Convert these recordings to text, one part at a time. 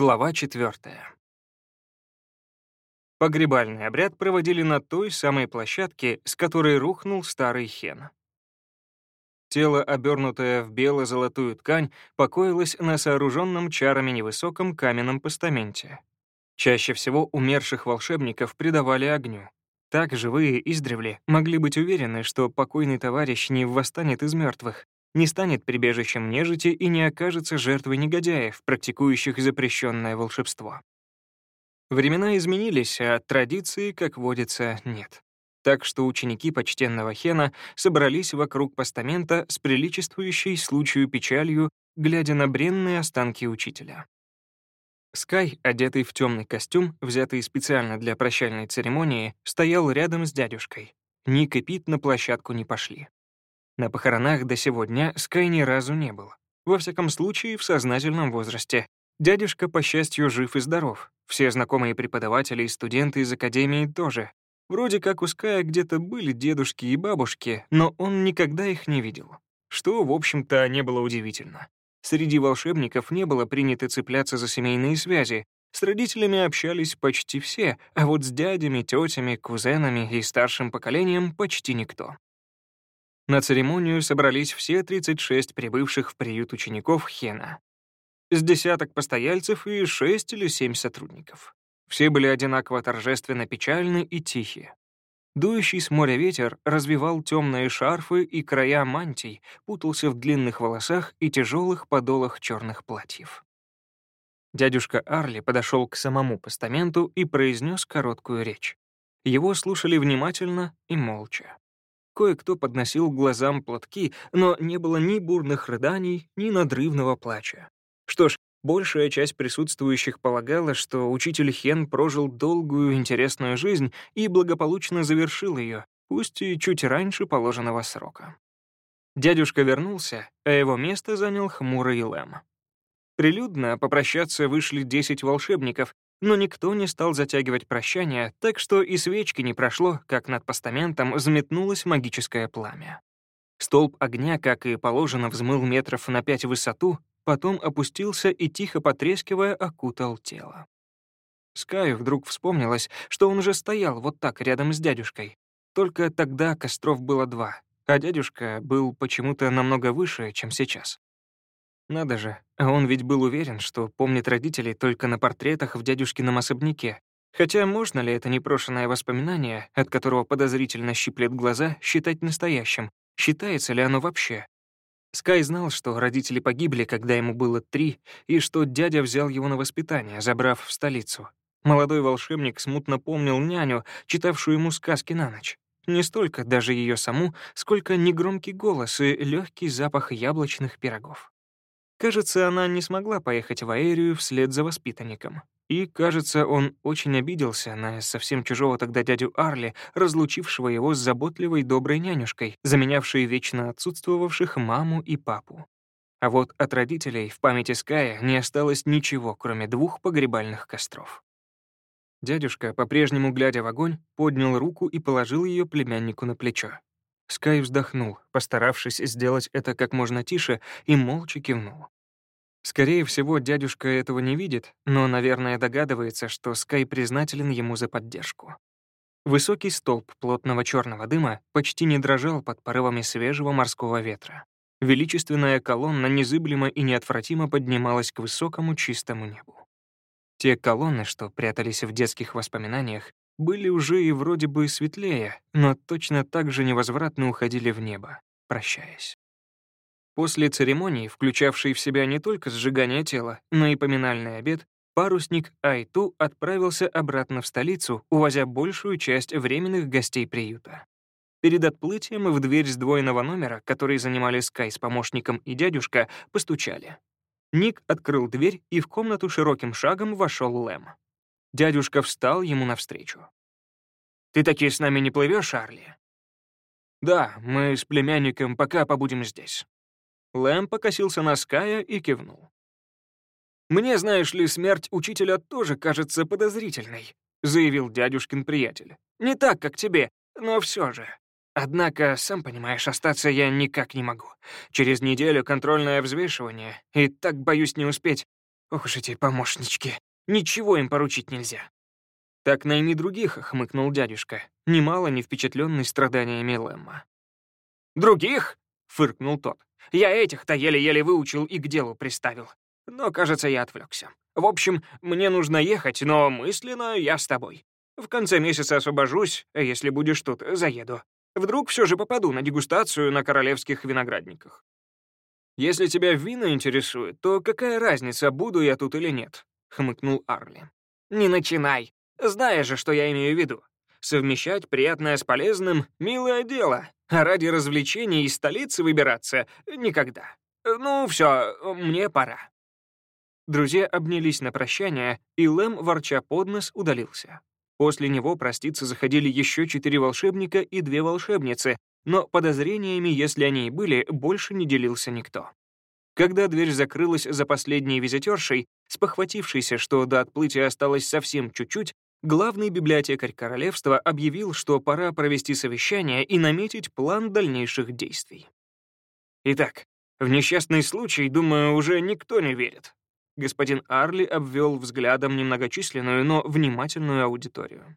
Глава 4. Погребальный обряд проводили на той самой площадке, с которой рухнул старый хен. Тело, обернутое в бело-золотую ткань, покоилось на сооруженном чарами невысоком каменном постаменте. Чаще всего умерших волшебников предавали огню. Так живые издревле могли быть уверены, что покойный товарищ не восстанет из мертвых, не станет прибежищем нежити и не окажется жертвой негодяев, практикующих запрещенное волшебство. Времена изменились, а традиции, как водится, нет. Так что ученики почтенного Хена собрались вокруг постамента с приличествующей случаю печалью, глядя на бренные останки учителя. Скай, одетый в темный костюм, взятый специально для прощальной церемонии, стоял рядом с дядюшкой. Ник и Пит на площадку не пошли. На похоронах до сегодня Скай ни разу не был. Во всяком случае, в сознательном возрасте. Дядюшка, по счастью, жив и здоров. Все знакомые преподаватели и студенты из академии тоже. Вроде как у Ская где-то были дедушки и бабушки, но он никогда их не видел. Что, в общем-то, не было удивительно. Среди волшебников не было принято цепляться за семейные связи. С родителями общались почти все, а вот с дядями, тетями, кузенами и старшим поколением почти никто. На церемонию собрались все 36 прибывших в приют учеников Хена. С десяток постояльцев и 6 или 7 сотрудников. Все были одинаково торжественно печальны и тихие. Дующий с моря ветер развивал темные шарфы и края мантий, путался в длинных волосах и тяжелых подолах черных платьев. Дядюшка Арли подошел к самому постаменту и произнес короткую речь. Его слушали внимательно и молча. Кое-кто подносил глазам платки, но не было ни бурных рыданий, ни надрывного плача. Что ж, большая часть присутствующих полагала, что учитель Хен прожил долгую интересную жизнь и благополучно завершил ее, пусть и чуть раньше положенного срока. Дядюшка вернулся, а его место занял хмурый Лэм. Прилюдно попрощаться вышли 10 волшебников, но никто не стал затягивать прощание, так что и свечки не прошло, как над постаментом взметнулось магическое пламя. Столб огня, как и положено, взмыл метров на пять в высоту, потом опустился и, тихо потрескивая, окутал тело. Скаю вдруг вспомнилось, что он уже стоял вот так рядом с дядюшкой. Только тогда костров было два, а дядюшка был почему-то намного выше, чем сейчас. Надо же, а он ведь был уверен, что помнит родителей только на портретах в дядюшкином особняке. Хотя можно ли это непрошенное воспоминание, от которого подозрительно щиплет глаза, считать настоящим? Считается ли оно вообще? Скай знал, что родители погибли, когда ему было три, и что дядя взял его на воспитание, забрав в столицу. Молодой волшебник смутно помнил няню, читавшую ему сказки на ночь. Не столько даже ее саму, сколько негромкий голос и легкий запах яблочных пирогов. Кажется, она не смогла поехать в Аэрию вслед за воспитанником. И, кажется, он очень обиделся на совсем чужого тогда дядю Арли, разлучившего его с заботливой доброй нянюшкой, заменявшей вечно отсутствовавших маму и папу. А вот от родителей в памяти Ская не осталось ничего, кроме двух погребальных костров. Дядюшка, по-прежнему глядя в огонь, поднял руку и положил ее племяннику на плечо. Скай вздохнул, постаравшись сделать это как можно тише, и молча кивнул. Скорее всего, дядюшка этого не видит, но, наверное, догадывается, что Скай признателен ему за поддержку. Высокий столб плотного черного дыма почти не дрожал под порывами свежего морского ветра. Величественная колонна незыблемо и неотвратимо поднималась к высокому чистому небу. Те колонны, что прятались в детских воспоминаниях, были уже и вроде бы светлее, но точно так же невозвратно уходили в небо, прощаясь. После церемонии, включавшей в себя не только сжигание тела, но и поминальный обед, парусник Айту отправился обратно в столицу, увозя большую часть временных гостей приюта. Перед отплытием в дверь сдвоенного номера, который занимали Скай с помощником и дядюшка, постучали. Ник открыл дверь, и в комнату широким шагом вошел Лэм. Дядюшка встал ему навстречу. «Ты таки с нами не плывешь, Арли?» «Да, мы с племянником пока побудем здесь». Лэм покосился на Ская и кивнул. «Мне, знаешь ли, смерть учителя тоже кажется подозрительной», заявил дядюшкин приятель. «Не так, как тебе, но все же. Однако, сам понимаешь, остаться я никак не могу. Через неделю контрольное взвешивание, и так боюсь не успеть. Ох уж эти помощнички. Ничего им поручить нельзя. «Так найми других», — хмыкнул дядюшка, немало не впечатленный страданиями Лэмма. «Других?» — фыркнул тот. «Я этих-то еле-еле выучил и к делу приставил. Но, кажется, я отвлекся. В общем, мне нужно ехать, но мысленно я с тобой. В конце месяца освобожусь, если будешь тут, заеду. Вдруг все же попаду на дегустацию на королевских виноградниках. Если тебя вина интересует, то какая разница, буду я тут или нет?» — хмыкнул Арли. «Не начинай. Знаешь же, что я имею в виду. Совмещать приятное с полезным — милое дело, а ради развлечений из столицы выбираться — никогда. Ну, все, мне пора». Друзья обнялись на прощание, и Лэм, ворча под нос, удалился. После него проститься заходили еще четыре волшебника и две волшебницы, но подозрениями, если они и были, больше не делился никто. Когда дверь закрылась за последней визитершей, спохватившейся, что до отплытия осталось совсем чуть-чуть, главный библиотекарь королевства объявил, что пора провести совещание и наметить план дальнейших действий. Итак, в несчастный случай, думаю, уже никто не верит. Господин Арли обвел взглядом немногочисленную, но внимательную аудиторию.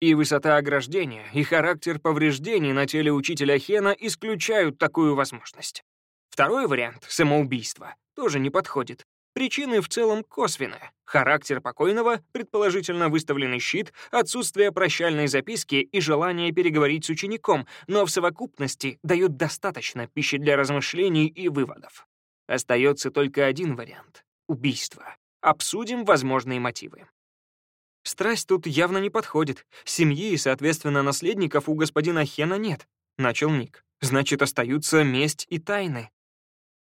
И высота ограждения, и характер повреждений на теле учителя Хена исключают такую возможность. Второй вариант — самоубийство — тоже не подходит. Причины в целом косвенные. Характер покойного, предположительно выставленный щит, отсутствие прощальной записки и желание переговорить с учеником, но в совокупности дают достаточно пищи для размышлений и выводов. Остается только один вариант — убийство. Обсудим возможные мотивы. Страсть тут явно не подходит. Семьи и, соответственно, наследников у господина Хена нет, — начал Ник. Значит, остаются месть и тайны.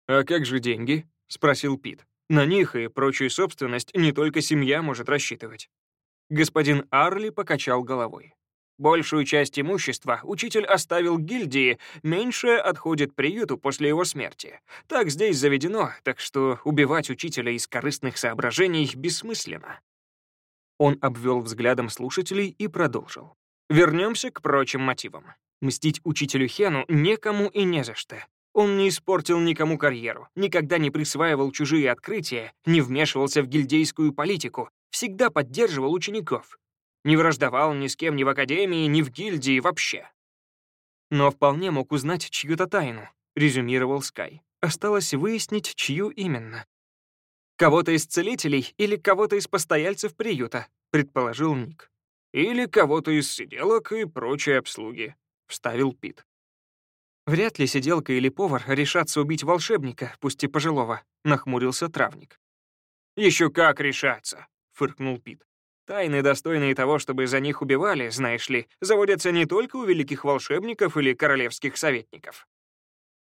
«А как же деньги?» — спросил Пит. На них и прочую собственность не только семья может рассчитывать. Господин Арли покачал головой. Большую часть имущества учитель оставил гильдии, меньшее отходит приюту после его смерти. Так здесь заведено, так что убивать учителя из корыстных соображений бессмысленно. Он обвел взглядом слушателей и продолжил. Вернемся к прочим мотивам. Мстить учителю Хену некому и не за что. Он не испортил никому карьеру, никогда не присваивал чужие открытия, не вмешивался в гильдейскую политику, всегда поддерживал учеников. Не враждовал ни с кем ни в академии, ни в гильдии вообще. Но вполне мог узнать чью-то тайну, резюмировал Скай. Осталось выяснить, чью именно. Кого-то из целителей или кого-то из постояльцев приюта, предположил Ник. Или кого-то из сиделок и прочей обслуги, вставил Пит. «Вряд ли сиделка или повар решатся убить волшебника, пусть и пожилого», — нахмурился травник. «Еще как решаться», — фыркнул Пит. «Тайны, достойные того, чтобы за них убивали, знаешь ли, заводятся не только у великих волшебников или королевских советников».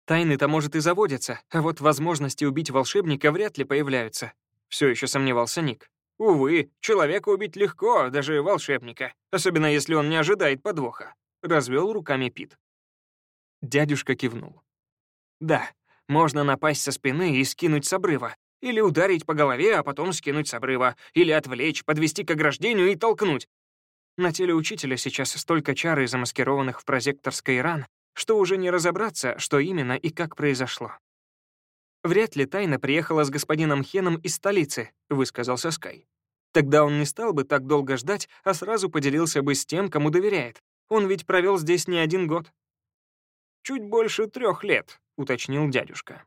«Тайны-то, может, и заводятся, а вот возможности убить волшебника вряд ли появляются», — все еще сомневался Ник. «Увы, человека убить легко, даже волшебника, особенно если он не ожидает подвоха», — развел руками Пит. Дядюшка кивнул. «Да, можно напасть со спины и скинуть с обрыва, или ударить по голове, а потом скинуть с обрыва, или отвлечь, подвести к ограждению и толкнуть. На теле учителя сейчас столько чары, замаскированных в прозекторской ран, что уже не разобраться, что именно и как произошло. «Вряд ли тайна приехала с господином Хеном из столицы», — высказался Скай. «Тогда он не стал бы так долго ждать, а сразу поделился бы с тем, кому доверяет. Он ведь провел здесь не один год». «Чуть больше трех лет», — уточнил дядюшка.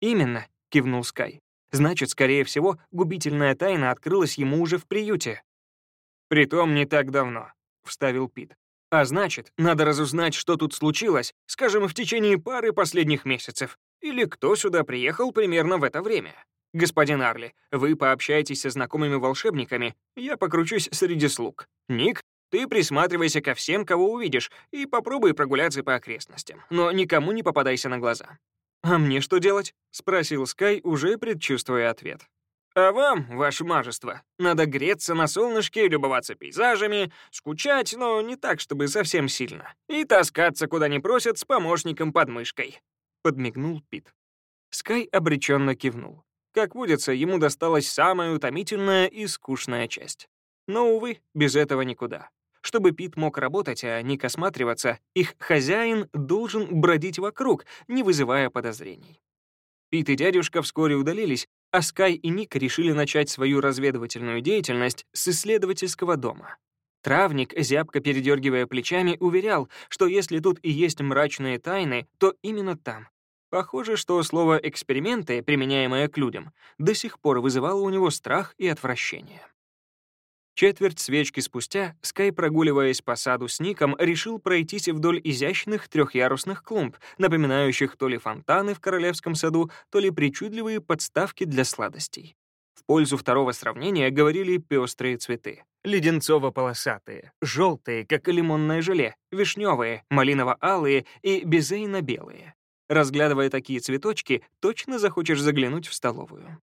«Именно», — кивнул Скай. «Значит, скорее всего, губительная тайна открылась ему уже в приюте». «Притом не так давно», — вставил Пит. «А значит, надо разузнать, что тут случилось, скажем, в течение пары последних месяцев, или кто сюда приехал примерно в это время. Господин Арли, вы пообщаетесь со знакомыми волшебниками, я покручусь среди слуг. Ник, ты присматривайся ко всем, кого увидишь, и попробуй прогуляться по окрестностям, но никому не попадайся на глаза». «А мне что делать?» — спросил Скай, уже предчувствуя ответ. «А вам, ваше мажество, надо греться на солнышке, любоваться пейзажами, скучать, но не так, чтобы совсем сильно, и таскаться, куда не просят, с помощником под мышкой», — подмигнул Пит. Скай обреченно кивнул. Как водится, ему досталась самая утомительная и скучная часть. Но, увы, без этого никуда. Чтобы Пит мог работать, а не осматриваться, их хозяин должен бродить вокруг, не вызывая подозрений. Пит и дядюшка вскоре удалились, а Скай и Ник решили начать свою разведывательную деятельность с исследовательского дома. Травник, зябко передергивая плечами, уверял, что если тут и есть мрачные тайны, то именно там. Похоже, что слово «эксперименты», применяемое к людям, до сих пор вызывало у него страх и отвращение. Четверть свечки спустя Скай, прогуливаясь по саду с Ником, решил пройтись вдоль изящных трехъярусных клумб, напоминающих то ли фонтаны в королевском саду, то ли причудливые подставки для сладостей. В пользу второго сравнения говорили пестрые цветы. Леденцово-полосатые, желтые, как лимонное желе, вишневые, малиново-алые и безейно-белые. Разглядывая такие цветочки, точно захочешь заглянуть в столовую.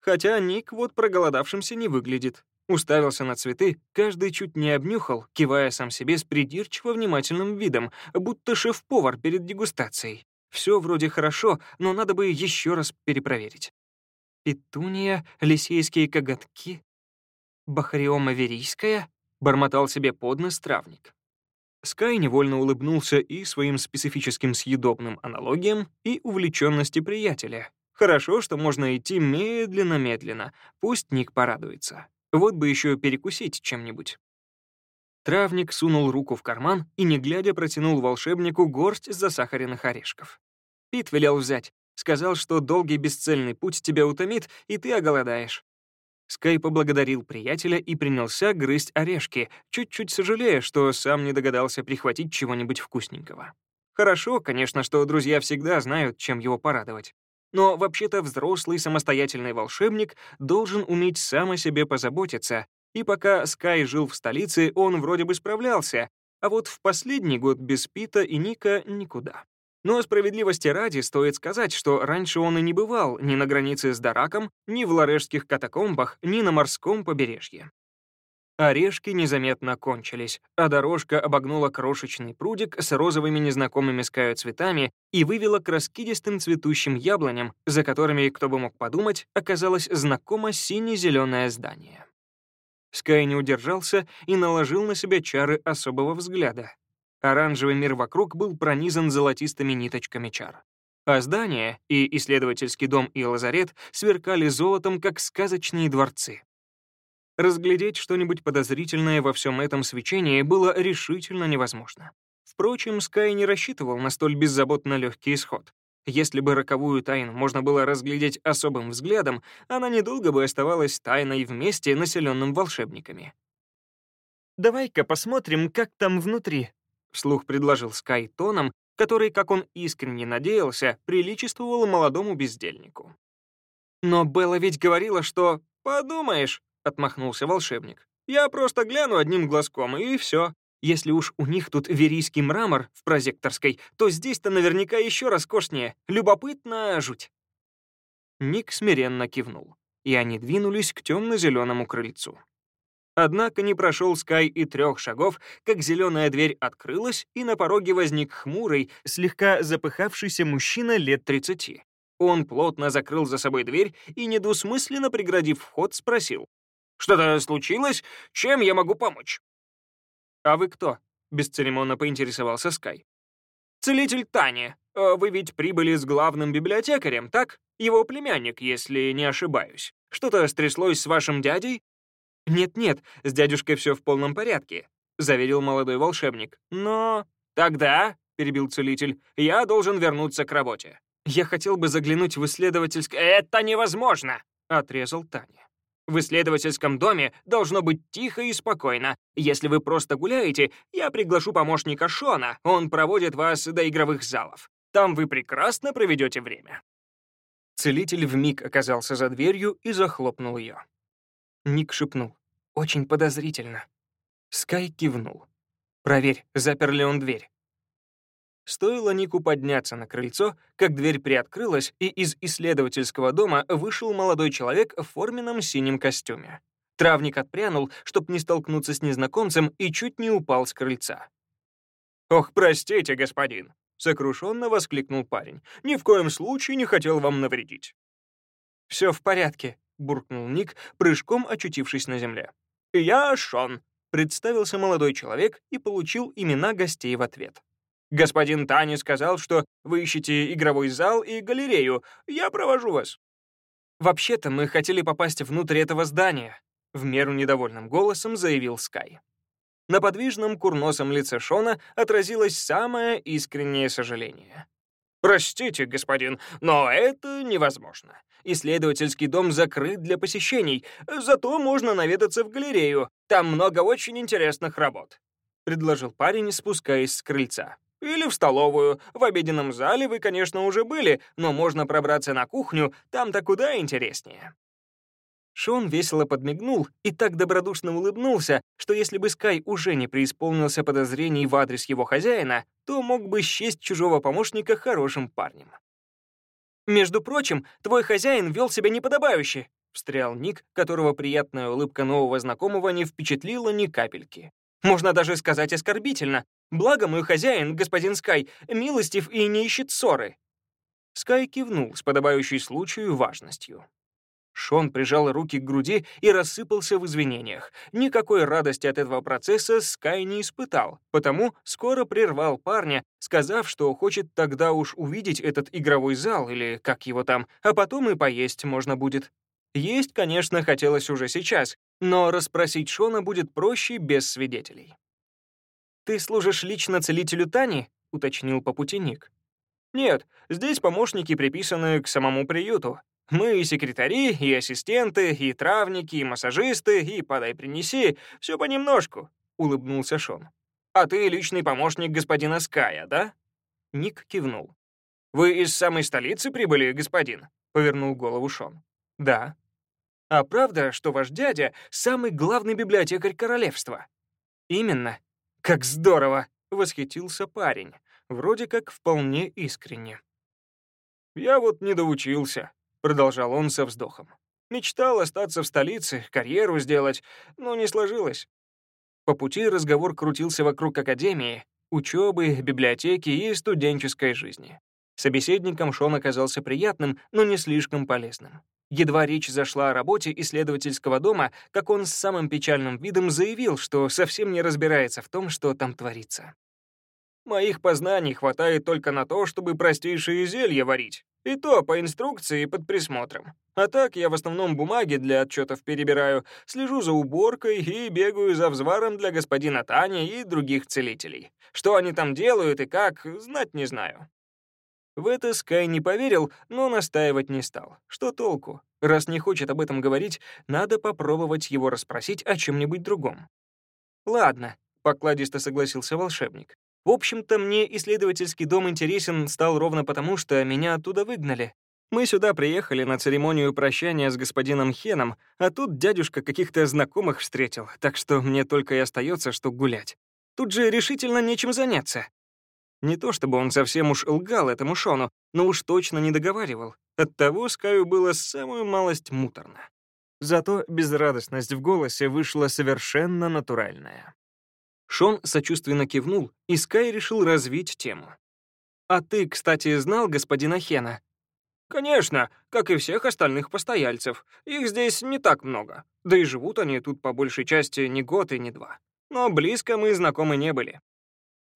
Хотя Ник вот проголодавшимся не выглядит. Уставился на цветы, каждый чуть не обнюхал, кивая сам себе с придирчиво внимательным видом, будто шеф-повар перед дегустацией. Все вроде хорошо, но надо бы еще раз перепроверить. Петуния, лисейские коготки, бахариома верийская, бормотал себе под нос травник. Скай невольно улыбнулся и своим специфическим съедобным аналогиям, и увлеченности приятеля. Хорошо, что можно идти медленно-медленно, пусть Ник порадуется. Вот бы еще перекусить чем-нибудь. Травник сунул руку в карман и, не глядя, протянул волшебнику горсть засахаренных орешков. Пит велел взять. Сказал, что долгий бесцельный путь тебя утомит, и ты оголодаешь. Скай поблагодарил приятеля и принялся грызть орешки, чуть-чуть сожалея, что сам не догадался прихватить чего-нибудь вкусненького. Хорошо, конечно, что друзья всегда знают, чем его порадовать. Но вообще-то взрослый самостоятельный волшебник должен уметь сам о себе позаботиться, и пока Скай жил в столице, он вроде бы справлялся, а вот в последний год без Пита и Ника никуда. Но справедливости ради стоит сказать, что раньше он и не бывал ни на границе с Дараком, ни в ларешских катакомбах, ни на морском побережье. Орешки незаметно кончились, а дорожка обогнула крошечный прудик с розовыми незнакомыми скаю цветами и вывела к раскидистым цветущим яблоням, за которыми, кто бы мог подумать, оказалось знакомо сине-зеленое здание. Скай не удержался и наложил на себя чары особого взгляда. Оранжевый мир вокруг был пронизан золотистыми ниточками чар. А здание, и исследовательский дом, и лазарет сверкали золотом, как сказочные дворцы. Разглядеть что-нибудь подозрительное во всем этом свечении было решительно невозможно. Впрочем, Скай не рассчитывал на столь беззаботно легкий исход. Если бы роковую тайну можно было разглядеть особым взглядом, она недолго бы оставалась тайной в месте, населенном волшебниками. «Давай-ка посмотрим, как там внутри», — вслух предложил Скай тоном, который, как он искренне надеялся, приличествовал молодому бездельнику. «Но Белла ведь говорила, что...» «Подумаешь, отмахнулся волшебник. «Я просто гляну одним глазком, и все. Если уж у них тут верийский мрамор в прозекторской, то здесь-то наверняка еще роскошнее. Любопытно жуть». Ник смиренно кивнул, и они двинулись к темно-зеленому крыльцу. Однако не прошел Скай и трех шагов, как зеленая дверь открылась, и на пороге возник хмурый, слегка запыхавшийся мужчина лет тридцати. Он плотно закрыл за собой дверь и, недвусмысленно преградив вход, спросил. Что-то случилось? Чем я могу помочь?» «А вы кто?» — бесцеремонно поинтересовался Скай. «Целитель Тани. А вы ведь прибыли с главным библиотекарем, так? Его племянник, если не ошибаюсь. Что-то стряслось с вашим дядей?» «Нет-нет, с дядюшкой все в полном порядке», — заверил молодой волшебник. «Но...» «Тогда», — перебил целитель, — «я должен вернуться к работе. Я хотел бы заглянуть в исследовательское...» «Это невозможно!» — отрезал Таня. В исследовательском доме должно быть тихо и спокойно. Если вы просто гуляете, я приглашу помощника Шона, он проводит вас до игровых залов. Там вы прекрасно проведете время». Целитель вмиг оказался за дверью и захлопнул ее. Ник шепнул. «Очень подозрительно». Скай кивнул. «Проверь, запер ли он дверь». Стоило Нику подняться на крыльцо, как дверь приоткрылась, и из исследовательского дома вышел молодой человек в форменном синем костюме. Травник отпрянул, чтобы не столкнуться с незнакомцем, и чуть не упал с крыльца. «Ох, простите, господин!» — сокрушенно воскликнул парень. «Ни в коем случае не хотел вам навредить». «Все в порядке», — буркнул Ник, прыжком очутившись на земле. «Я Шон», — представился молодой человек и получил имена гостей в ответ. Господин Тани сказал, что вы ищете игровой зал и галерею. Я провожу вас». «Вообще-то мы хотели попасть внутрь этого здания», — в меру недовольным голосом заявил Скай. На подвижном курносом лице Шона отразилось самое искреннее сожаление. «Простите, господин, но это невозможно. Исследовательский дом закрыт для посещений, зато можно наведаться в галерею. Там много очень интересных работ», — предложил парень, спускаясь с крыльца. «Или в столовую. В обеденном зале вы, конечно, уже были, но можно пробраться на кухню, там-то куда интереснее». Шон весело подмигнул и так добродушно улыбнулся, что если бы Скай уже не преисполнился подозрений в адрес его хозяина, то мог бы счесть чужого помощника хорошим парнем. «Между прочим, твой хозяин вел себя неподобающе», — встрял Ник, которого приятная улыбка нового знакомого не впечатлила ни капельки. «Можно даже сказать оскорбительно. Благо мой хозяин, господин Скай, милостив и не ищет ссоры». Скай кивнул с подобающей случаю важностью. Шон прижал руки к груди и рассыпался в извинениях. Никакой радости от этого процесса Скай не испытал, потому скоро прервал парня, сказав, что хочет тогда уж увидеть этот игровой зал, или как его там, а потом и поесть можно будет. Есть, конечно, хотелось уже сейчас, но расспросить Шона будет проще без свидетелей. «Ты служишь лично целителю Тани?» — уточнил по пути Ник. «Нет, здесь помощники приписаны к самому приюту. Мы и секретари, и ассистенты, и травники, и массажисты, и подай-принеси, все понемножку», — улыбнулся Шон. «А ты личный помощник господина Ская, да?» Ник кивнул. «Вы из самой столицы прибыли, господин?» — повернул голову Шон. «Да». «А правда, что ваш дядя — самый главный библиотекарь королевства?» «Именно. Как здорово!» — восхитился парень. Вроде как вполне искренне. «Я вот не доучился», продолжал он со вздохом. Мечтал остаться в столице, карьеру сделать, но не сложилось. По пути разговор крутился вокруг академии, учебы, библиотеки и студенческой жизни. Собеседником Шон оказался приятным, но не слишком полезным. Едва речь зашла о работе исследовательского дома, как он с самым печальным видом заявил, что совсем не разбирается в том, что там творится. «Моих познаний хватает только на то, чтобы простейшие зелья варить. И то по инструкции и под присмотром. А так я в основном бумаги для отчетов перебираю, слежу за уборкой и бегаю за взваром для господина Тани и других целителей. Что они там делают и как, знать не знаю. В это Скай не поверил, но настаивать не стал. Что толку? Раз не хочет об этом говорить, надо попробовать его расспросить о чем-нибудь другом. «Ладно», — покладисто согласился волшебник. В общем-то, мне исследовательский дом интересен стал ровно потому, что меня оттуда выгнали. Мы сюда приехали на церемонию прощания с господином Хеном, а тут дядюшка каких-то знакомых встретил, так что мне только и остается, что гулять. Тут же решительно нечем заняться. Не то чтобы он совсем уж лгал этому Шону, но уж точно не договаривал. Оттого Скаю было самую малость муторно. Зато безрадостность в голосе вышла совершенно натуральная. Шон сочувственно кивнул, и Скай решил развить тему. «А ты, кстати, знал господина Хена?» «Конечно, как и всех остальных постояльцев. Их здесь не так много. Да и живут они тут по большей части не год и не два. Но близко мы знакомы не были».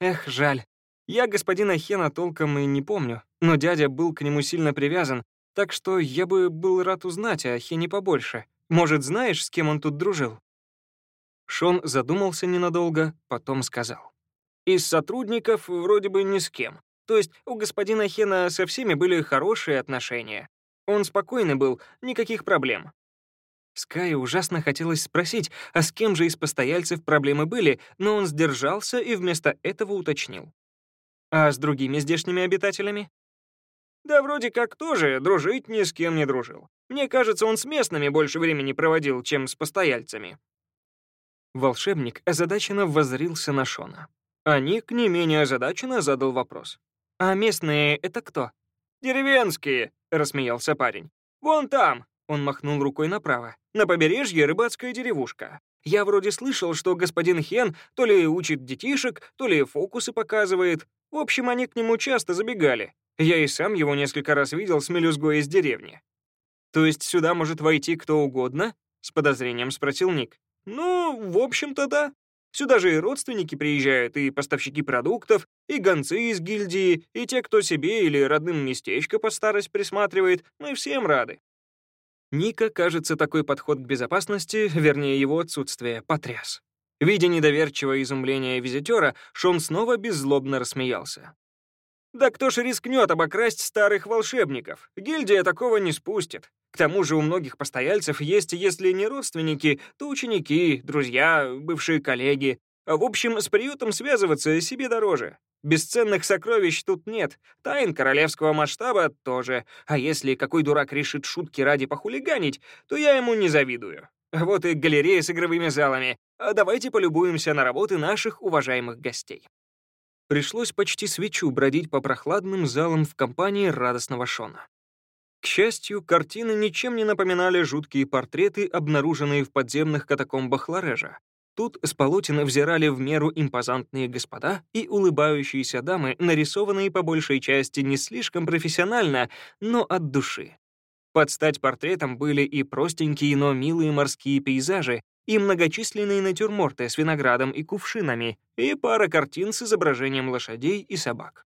«Эх, жаль. Я господина Хена толком и не помню, но дядя был к нему сильно привязан, так что я бы был рад узнать о Хене побольше. Может, знаешь, с кем он тут дружил?» Шон задумался ненадолго, потом сказал. «Из сотрудников вроде бы ни с кем. То есть у господина Хена со всеми были хорошие отношения. Он спокойный был, никаких проблем». Скай ужасно хотелось спросить, а с кем же из постояльцев проблемы были, но он сдержался и вместо этого уточнил. «А с другими здешними обитателями?» «Да вроде как тоже, дружить ни с кем не дружил. Мне кажется, он с местными больше времени проводил, чем с постояльцами. Волшебник озадаченно воззрился на Шона. А Ник не менее озадаченно задал вопрос. «А местные — это кто?» «Деревенские», — рассмеялся парень. «Вон там», — он махнул рукой направо. «На побережье рыбацкая деревушка. Я вроде слышал, что господин Хен то ли учит детишек, то ли фокусы показывает. В общем, они к нему часто забегали. Я и сам его несколько раз видел с мелюзгой из деревни». «То есть сюда может войти кто угодно?» — с подозрением спросил Ник. Ну, в общем-то, да. Сюда же и родственники приезжают, и поставщики продуктов, и гонцы из гильдии, и те, кто себе или родным местечко под старость присматривает. Мы всем рады. Ника, кажется, такой подход к безопасности, вернее, его отсутствие, потряс. Видя недоверчивое изумление визитера, Шон снова беззлобно рассмеялся. «Да кто ж рискнет обокрасть старых волшебников? Гильдия такого не спустит. К тому же у многих постояльцев есть, если не родственники, то ученики, друзья, бывшие коллеги. В общем, с приютом связываться себе дороже. Бесценных сокровищ тут нет, тайн королевского масштаба тоже. А если какой дурак решит шутки ради похулиганить, то я ему не завидую. Вот и галерея с игровыми залами. А давайте полюбуемся на работы наших уважаемых гостей. Пришлось почти свечу бродить по прохладным залам в компании радостного Шона. К счастью, картины ничем не напоминали жуткие портреты, обнаруженные в подземных катакомбах Ларежа. Тут с полотен взирали в меру импозантные господа и улыбающиеся дамы, нарисованные по большей части не слишком профессионально, но от души. Под стать портретам были и простенькие, но милые морские пейзажи, и многочисленные натюрморты с виноградом и кувшинами, и пара картин с изображением лошадей и собак.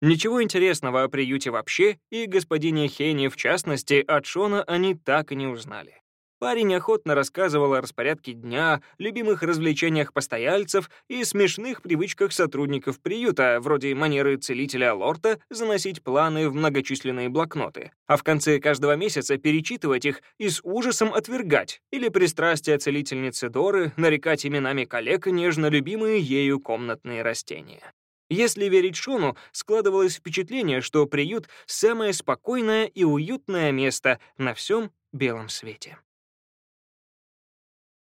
Ничего интересного о приюте вообще, и господине Хене в частности, от Шона они так и не узнали. Парень охотно рассказывал о распорядке дня, любимых развлечениях постояльцев и смешных привычках сотрудников приюта, вроде манеры целителя Лорта заносить планы в многочисленные блокноты, а в конце каждого месяца перечитывать их и с ужасом отвергать, или пристрастие целительницы Доры нарекать именами коллег нежно любимые ею комнатные растения. Если верить Шону, складывалось впечатление, что приют — самое спокойное и уютное место на всем белом свете.